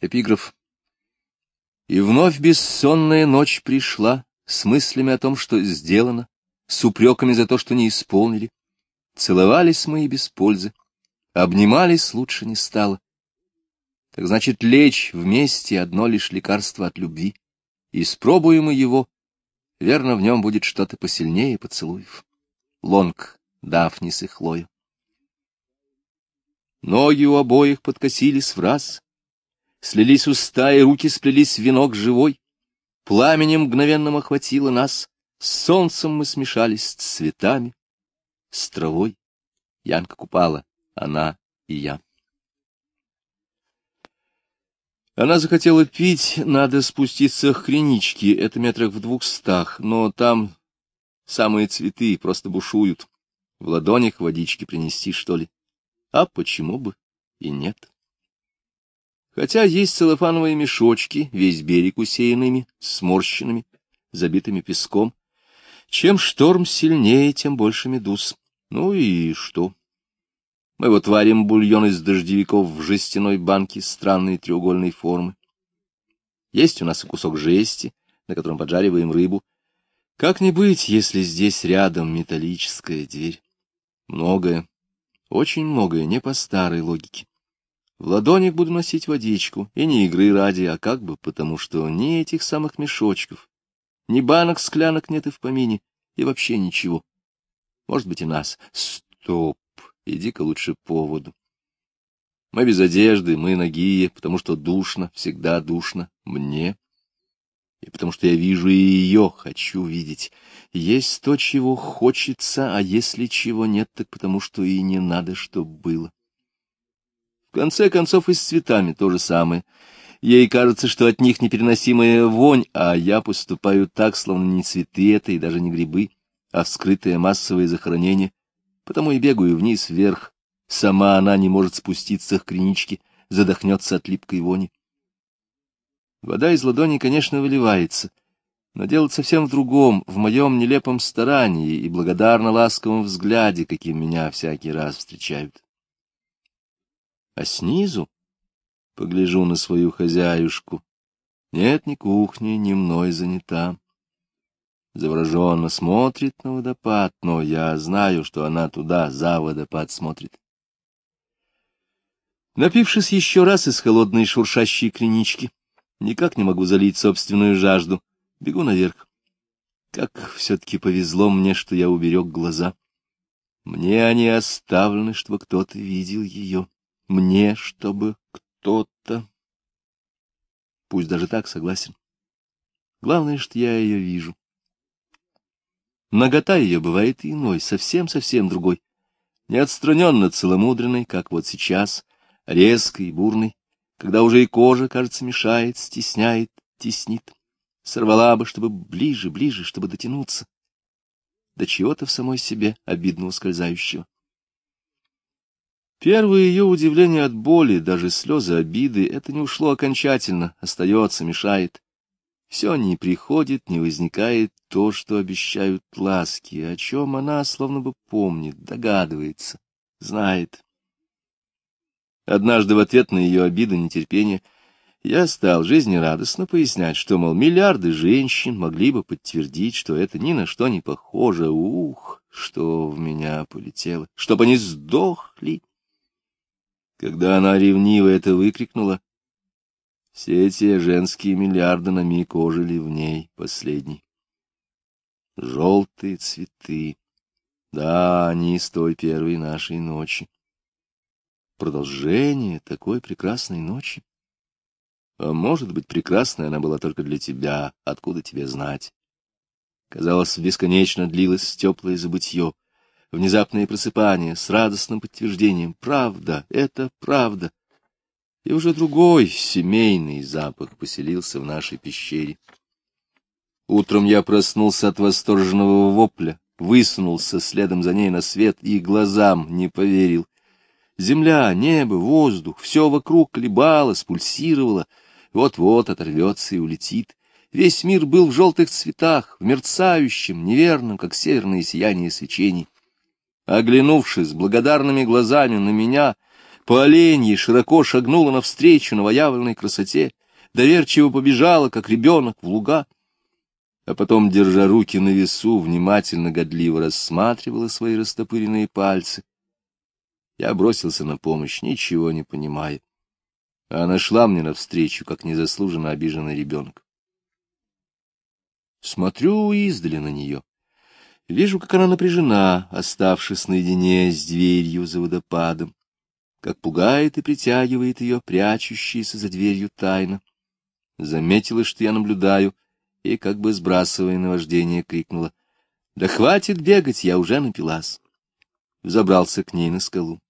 Эпиграф. И вновь бессонная ночь пришла с мыслями о том, что сделано, с упреками за то, что не исполнили. Целовались мы и без пользы, обнимались лучше не стало. Так значит, лечь вместе одно лишь лекарство от любви. Испробуем мы его, верно, в нем будет что-то посильнее поцелуев. Лонг, Дафнис и Хлоя. Ноги у обоих подкосились в раз, слились уста и руки сплелись в венок живой. Пламенем мгновенным охватило нас, с солнцем мы смешались с цветами, с травой. Янка купала, она и я. Она захотела пить, надо спуститься к криничке, это метрах в двухстах, но там самые цветы просто бушуют. В ладонях водички принести, что ли? А почему бы и нет? Хотя есть целлофановые мешочки, весь берег усеянными, сморщенными, забитыми песком. Чем шторм сильнее, тем больше медуз. Ну и что? Мы вот варим бульон из дождевиков в жестяной банке странной треугольной формы. Есть у нас и кусок жести, на котором поджариваем рыбу. Как не быть, если здесь рядом металлическая дверь? Многое, очень многое не по старой логике. В ладонях буду носить водичку, и не игры ради, а как бы потому, что ни этих самых мешочков, ни банок, склянок нет и в помине, и вообще ничего. Может быть, и нас. Стоп, иди-ка лучше по воду. Мы без одежды, мы нагие, потому что душно, всегда душно мне. И потому что я вижу и ее, хочу видеть. Есть то, чего хочется, а если чего нет, так потому что и не надо, чтоб было конце концов и с цветами то же самое. Ей кажется, что от них непереносимая вонь, а я поступаю так, словно не цветы это и даже не грибы, а вскрытое массовое захоронение, потому и бегаю вниз-вверх. Сама она не может спуститься к криничке, задохнется от липкой вони. Вода из ладони, конечно, выливается, но дело совсем в другом, в моем нелепом старании и благодарно ласковом взгляде, каким меня всякий раз встречают а снизу погляжу на свою хозяюшку. Нет, ни кухни, ни мной занята. Завороженно смотрит на водопад, но я знаю, что она туда, за водопад, смотрит. Напившись еще раз из холодной шуршащей клинички, никак не могу залить собственную жажду. Бегу наверх. Как все-таки повезло мне, что я уберег глаза. Мне они оставлены, чтобы кто-то видел ее мне, чтобы кто-то... Пусть даже так согласен. Главное, что я ее вижу. Нагота ее бывает иной, совсем-совсем другой. Не отстраненно целомудренной, как вот сейчас, резкой и бурной, когда уже и кожа, кажется, мешает, стесняет, теснит. Сорвала бы, чтобы ближе, ближе, чтобы дотянуться. До чего-то в самой себе обидно ускользающего. Первое ее удивление от боли, даже слезы обиды, это не ушло окончательно, остается, мешает. Все не приходит, не возникает то, что обещают ласки, о чем она словно бы помнит, догадывается, знает. Однажды в ответ на ее обиду, нетерпение, я стал жизнерадостно пояснять, что, мол, миллиарды женщин могли бы подтвердить, что это ни на что не похоже. Ух, что в меня полетело, чтобы они сдохли. Когда она ревниво это выкрикнула, все те женские миллиарды на миг ожили в ней последний. Желтые цветы. Да, они с той первой нашей ночи. Продолжение такой прекрасной ночи. А может быть, прекрасной она была только для тебя, откуда тебе знать. Казалось, бесконечно длилось теплое забытье внезапное просыпание с радостным подтверждением. Правда, это правда. И уже другой семейный запах поселился в нашей пещере. Утром я проснулся от восторженного вопля, высунулся следом за ней на свет и глазам не поверил. Земля, небо, воздух, все вокруг колебалось, пульсировало, вот-вот оторвется и улетит. Весь мир был в желтых цветах, в мерцающем, неверном, как северное сияние свечений. Оглянувшись благодарными глазами на меня, по оленьи широко шагнула навстречу новоявленной красоте, доверчиво побежала, как ребенок, в луга, а потом, держа руки на весу, внимательно, годливо рассматривала свои растопыренные пальцы. Я бросился на помощь, ничего не понимая. А она шла мне навстречу, как незаслуженно обиженный ребенок. Смотрю издали на нее. Вижу, как она напряжена, оставшись наедине с дверью за водопадом, как пугает и притягивает ее прячущаяся за дверью тайна. Заметила, что я наблюдаю, и, как бы сбрасывая наваждение, крикнула. — Да хватит бегать, я уже напилась. Забрался к ней на скалу.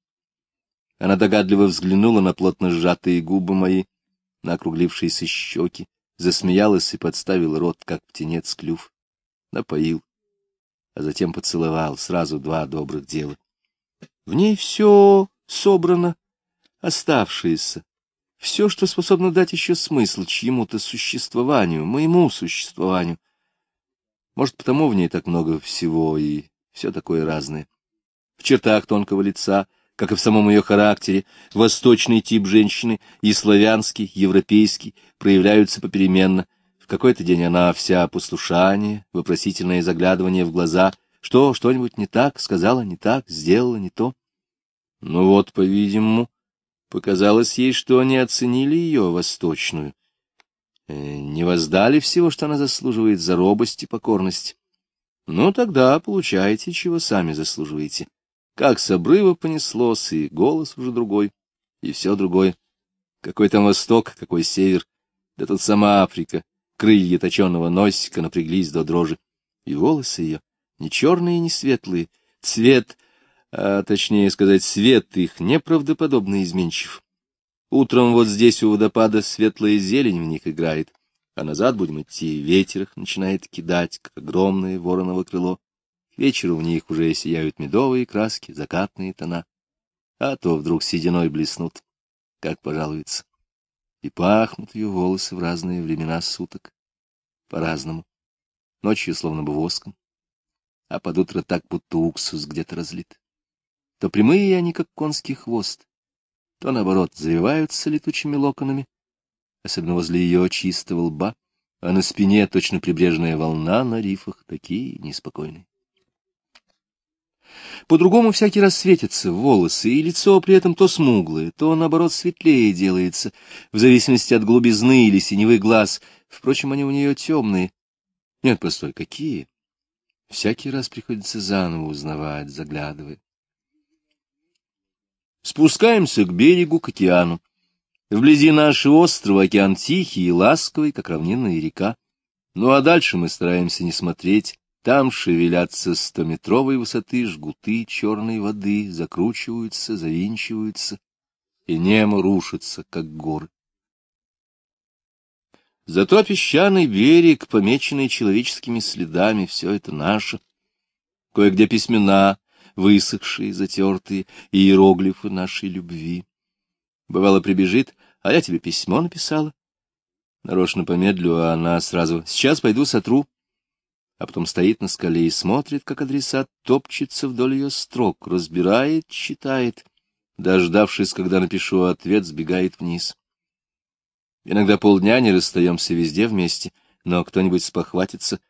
Она догадливо взглянула на плотно сжатые губы мои, на округлившиеся щеки, засмеялась и подставила рот, как птенец клюв. Напоил, а затем поцеловал, сразу два добрых дела. В ней все собрано, оставшееся, все, что способно дать еще смысл чьему-то существованию, моему существованию. Может, потому в ней так много всего и все такое разное. В чертах тонкого лица, как и в самом ее характере, восточный тип женщины и славянский, европейский проявляются попеременно. В какой-то день она вся послушание, вопросительное заглядывание в глаза. Что, что-нибудь не так, сказала не так, сделала не то. Ну вот, по-видимому, показалось ей, что они оценили ее восточную. Э, не воздали всего, что она заслуживает за робость и покорность. Ну, тогда получаете, чего сами заслуживаете. Как с обрыва понеслось, и голос уже другой, и все другое. Какой там восток, какой север, да тут сама Африка. Крылья точеного носика напряглись до дрожи. И волосы ее, не черные, не светлые, цвет, а точнее сказать, свет их неправдоподобно изменчив. Утром вот здесь у водопада светлая зелень в них играет, а назад будем идти, ветер их начинает кидать, как огромное вороново крыло. К вечеру в них уже сияют медовые краски, закатные тона, а то вдруг сединой блеснут, как пожалуется. И пахнут ее волосы в разные времена суток, по-разному. Ночью словно бы воском, а под утро так, будто уксус где-то разлит. То прямые они, как конский хвост, то, наоборот, завиваются летучими локонами, особенно возле ее чистого лба, а на спине точно прибрежная волна на рифах, такие неспокойные. По-другому всякий раз светятся волосы, и лицо при этом то смуглое, то, наоборот, светлее делается, в зависимости от глубизны или синевых глаз. Впрочем, они у нее темные. Нет, постой, какие? Всякий раз приходится заново узнавать, заглядывая. Спускаемся к берегу, к океану. Вблизи нашего острова океан тихий и ласковый, как равнинная река. Ну а дальше мы стараемся не смотреть, там шевелятся стометровой высоты жгуты черной воды, закручиваются, завинчиваются, и небо рушится, как горы. Зато песчаный берег, помеченный человеческими следами, все это наше. Кое-где письмена, высохшие, затертые, иероглифы нашей любви. Бывало, прибежит, а я тебе письмо написала. Нарочно помедлю, а она сразу, сейчас пойду сотру а потом стоит на скале и смотрит, как адресат топчется вдоль ее строк, разбирает, читает. Дождавшись, когда напишу ответ, сбегает вниз. Иногда полдня не расстаемся везде вместе, но кто-нибудь спохватится.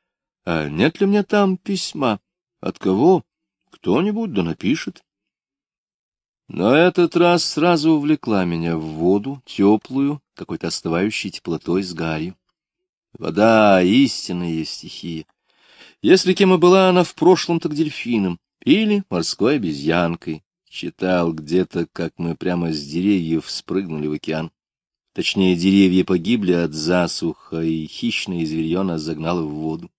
А нет ли мне там письма? От кого? Кто-нибудь да напишет. Но этот раз сразу увлекла меня в воду, теплую, какой-то остывающей теплотой с гарью. Вода — истинная стихия. Если кем и была она в прошлом, так дельфином или морской обезьянкой. Читал где-то, как мы прямо с деревьев спрыгнули в океан. Точнее, деревья погибли от засуха, и хищное зверье нас загнало в воду.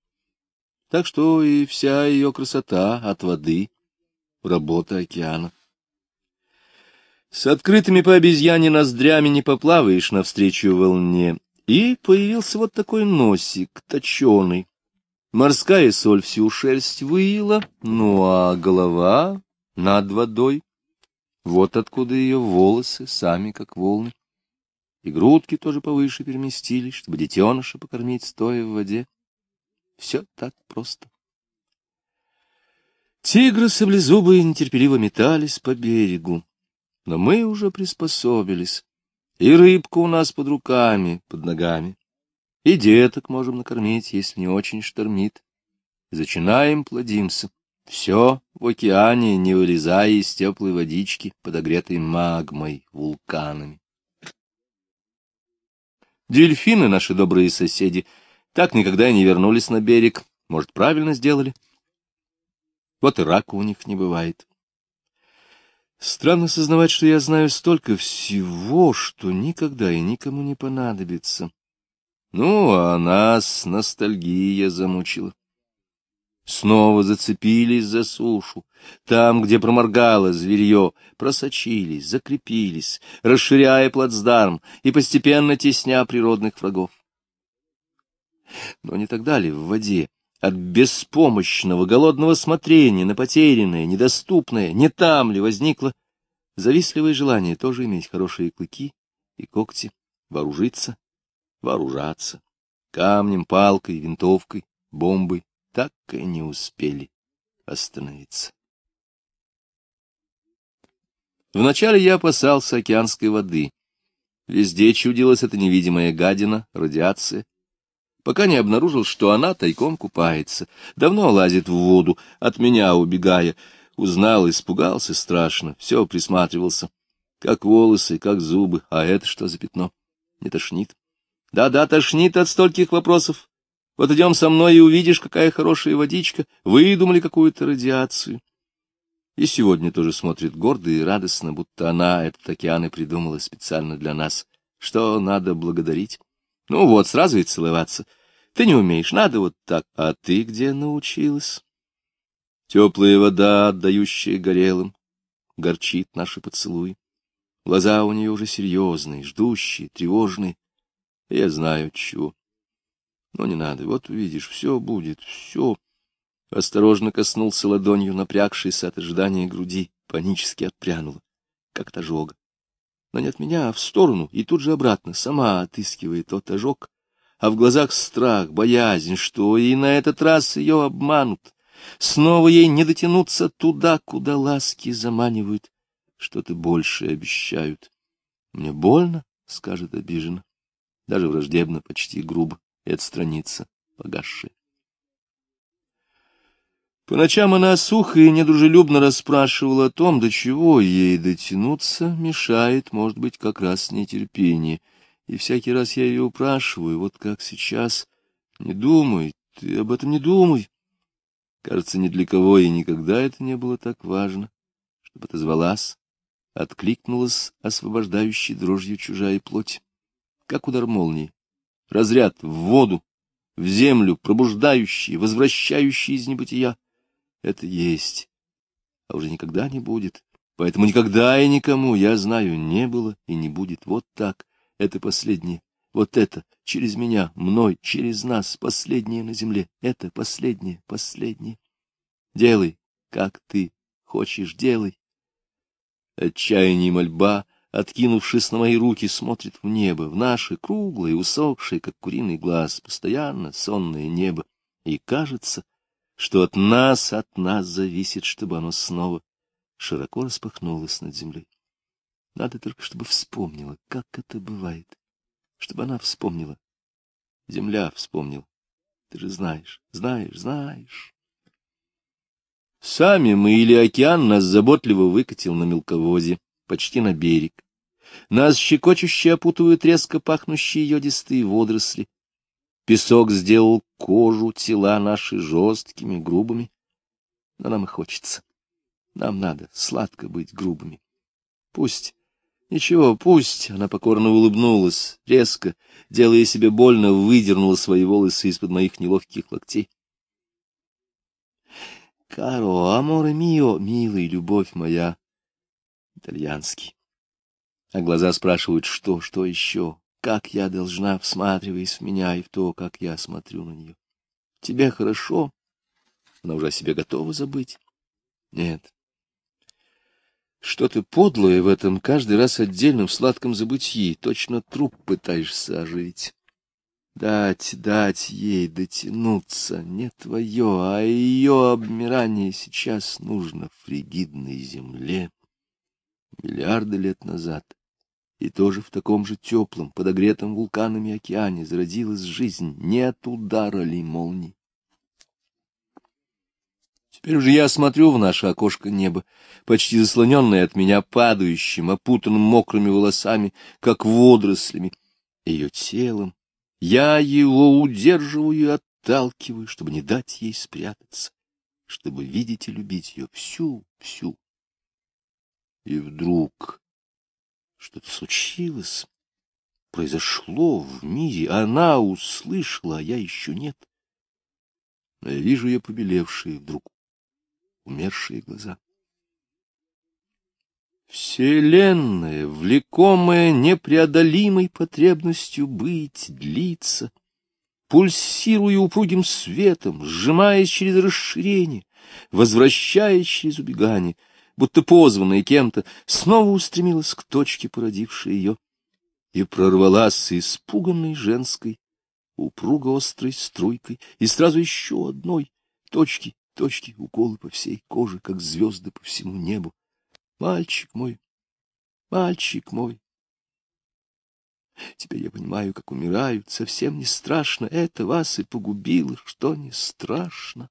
Так что и вся ее красота от воды — работа океана. С открытыми по обезьяне ноздрями не поплаваешь навстречу волне, и появился вот такой носик, точеный, Морская соль всю шерсть выила, ну а голова над водой. Вот откуда ее волосы, сами как волны. И грудки тоже повыше переместились, чтобы детеныша покормить, стоя в воде. Все так просто. Тигры саблезубые нетерпеливо метались по берегу. Но мы уже приспособились, и рыбка у нас под руками, под ногами, и деток можем накормить, если не очень штормит. Зачинаем, плодимся. Все в океане, не вылезая из теплой водички, подогретой магмой, вулканами. Дельфины, наши добрые соседи, так никогда и не вернулись на берег. Может, правильно сделали? Вот и рака у них не бывает. Странно сознавать, что я знаю столько всего, что никогда и никому не понадобится. Ну, а нас ностальгия замучила. Снова зацепились за сушу. Там, где проморгало зверье, просочились, закрепились, расширяя плацдарм и постепенно тесня природных врагов. Но не так далее в воде. От беспомощного, голодного смотрения на потерянное, недоступное, не там ли возникло завистливое желание тоже иметь хорошие клыки и когти, вооружиться, вооружаться камнем, палкой, винтовкой, бомбой, так и не успели остановиться. Вначале я опасался океанской воды. Везде чудилась эта невидимая гадина, радиация. Пока не обнаружил, что она тайком купается, давно лазит в воду, от меня убегая. Узнал, испугался страшно, все присматривался. Как волосы, как зубы, а это что за пятно? Не тошнит? Да-да, тошнит от стольких вопросов. Вот идем со мной и увидишь, какая хорошая водичка. Выдумали какую-то радиацию. И сегодня тоже смотрит гордо и радостно, будто она этот океан и придумала специально для нас. Что надо благодарить? Ну вот, сразу и целоваться. Ты не умеешь, надо вот так. А ты где научилась? Теплая вода, отдающая горелым, горчит наши поцелуи. Глаза у нее уже серьезные, ждущие, тревожные. Я знаю, чего. Но не надо, вот увидишь, все будет, все. Осторожно коснулся ладонью напрягшейся от ожидания груди, панически отпрянула, как ожога. Но не от меня, а в сторону, и тут же обратно, сама отыскивает тот ожог, а в глазах страх, боязнь, что и на этот раз ее обманут. Снова ей не дотянуться туда, куда ласки заманивают, что-то большее обещают. Мне больно, — скажет обиженно, даже враждебно, почти грубо и отстраниться, погасшая. По ночам она сухо и недружелюбно расспрашивала о том, до чего ей дотянуться мешает, может быть, как раз нетерпение. И всякий раз я ее упрашиваю, вот как сейчас, не думай, ты об этом не думай. Кажется, ни для кого и никогда это не было так важно, чтобы отозвалась, откликнулась освобождающей дрожью чужая плоть, как удар молнии разряд в воду, в землю, пробуждающий, возвращающий из небытия. Это есть, а уже никогда не будет. Поэтому никогда и никому, я знаю, не было и не будет. Вот так. Это последнее. Вот это через меня, мной, через нас, последнее на земле. Это последнее, последнее. Делай, как ты хочешь, делай. Отчаяние и мольба — откинувшись на мои руки, смотрит в небо, в наше круглое, усохшее, как куриный глаз, постоянно сонное небо, и кажется, что от нас, от нас зависит, чтобы оно снова широко распахнулось над землей. Надо только, чтобы вспомнила, как это бывает, чтобы она вспомнила. Земля вспомнила. Ты же знаешь, знаешь, знаешь. Сами мы или океан нас заботливо выкатил на мелководье, почти на берег. Нас щекочуще опутывают резко пахнущие йодистые водоросли. Песок сделал кожу, тела наши жесткими, грубыми. Но нам и хочется. Нам надо сладко быть грубыми. Пусть, ничего, пусть, она покорно улыбнулась, резко, делая себе больно, выдернула свои волосы из-под моих неловких локтей. Каро, аморе мио, милый, любовь моя, итальянский. А глаза спрашивают, что, что еще, как я должна, всматриваясь в меня и в то, как я смотрю на нее. Тебе хорошо? Она уже о себе готова забыть? Нет. Что-то подлое в этом каждый раз отдельно в сладком забытии, точно труп пытаешься оживить. Дать, дать ей дотянуться, не твое, а ее обмирание сейчас нужно фригидной земле. Миллиарды лет назад, и тоже в таком же теплом, подогретом вулканами океане зародилась жизнь не от удара ли молний. Теперь уже я смотрю в наше окошко неба, почти заслоненное от меня падающим, опутанным мокрыми волосами, как водорослями, ее телом. Я его удерживаю и отталкиваю, чтобы не дать ей спрятаться, чтобы видеть и любить ее всю, всю. И вдруг что-то случилось, произошло в мире, она услышала, а я еще нет. Но я вижу ее побелевшие вдруг умершие глаза. Вселенная, влекомая непреодолимой потребностью быть, длится, пульсируя упругим светом, сжимаясь через расширение, возвращаясь через убегание, будто позванная кем-то, снова устремилась к точке, породившей ее, и прорвалась испуганной женской, упруго острой струйкой, и сразу еще одной точки, точки, уколы по всей коже, как звезды по всему небу. Мальчик мой, мальчик мой. Теперь я понимаю, как умирают, совсем не страшно, это вас и погубило, что не страшно.